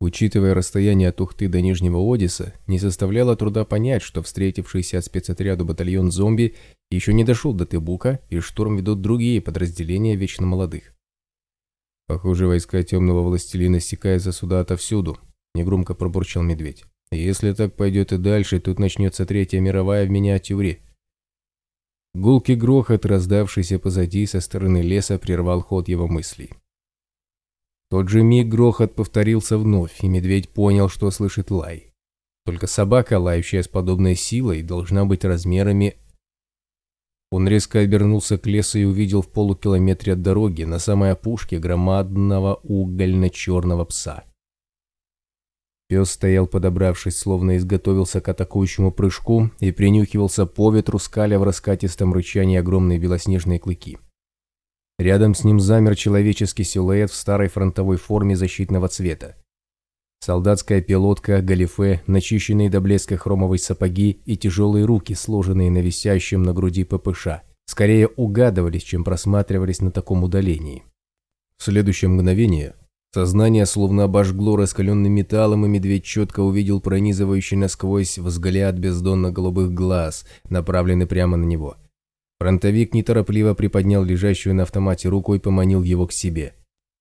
Учитывая расстояние от Ухты до Нижнего Одиса, не составляло труда понять, что встретившийся от спецотряду батальон зомби еще не дошел до Тебука, и штурм ведут другие подразделения вечно молодых. Похоже, войска темного властелина стекаются сюда отовсюду, негромко пробурчал медведь. Если так пойдет и дальше, тут начнется Третья мировая в миниатюре. Гулкий грохот, раздавшийся позади со стороны леса, прервал ход его мыслей тот же миг грохот повторился вновь, и медведь понял, что слышит лай. Только собака, лающая с подобной силой, должна быть размерами... Он резко обернулся к лесу и увидел в полукилометре от дороги, на самой опушке, громадного угольно-черного пса. Пес стоял подобравшись, словно изготовился к атакующему прыжку и принюхивался по ветру, скаля в раскатистом рычании огромные белоснежные клыки. Рядом с ним замер человеческий силуэт в старой фронтовой форме защитного цвета. Солдатская пилотка, галифе, начищенные до блеска хромовые сапоги и тяжелые руки, сложенные на висящем на груди ППШ, скорее угадывались, чем просматривались на таком удалении. В следующее мгновение сознание словно обожгло раскаленным металлом, и медведь четко увидел пронизывающий насквозь взгляд бездонно-голубых глаз, направленный прямо на него – Фронтовик неторопливо приподнял лежащую на автомате руку и поманил его к себе.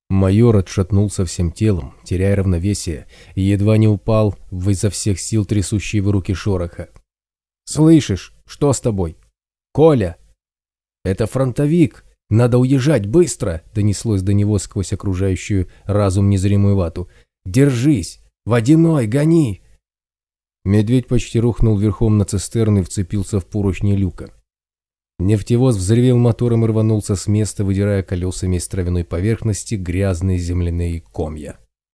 Майор отшатнулся всем телом, теряя равновесие, и едва не упал в изо всех сил трясущие в руки шороха. «Слышишь, что с тобой?» «Коля!» «Это фронтовик! Надо уезжать, быстро!» донеслось до него сквозь окружающую разум незримую вату. «Держись! Водяной, гони!» Медведь почти рухнул верхом на цистерну и вцепился в поручни люка. Нефтевоз взревел мотором и рванулся с места, выдирая колесами из травяной поверхности грязные земляные комья.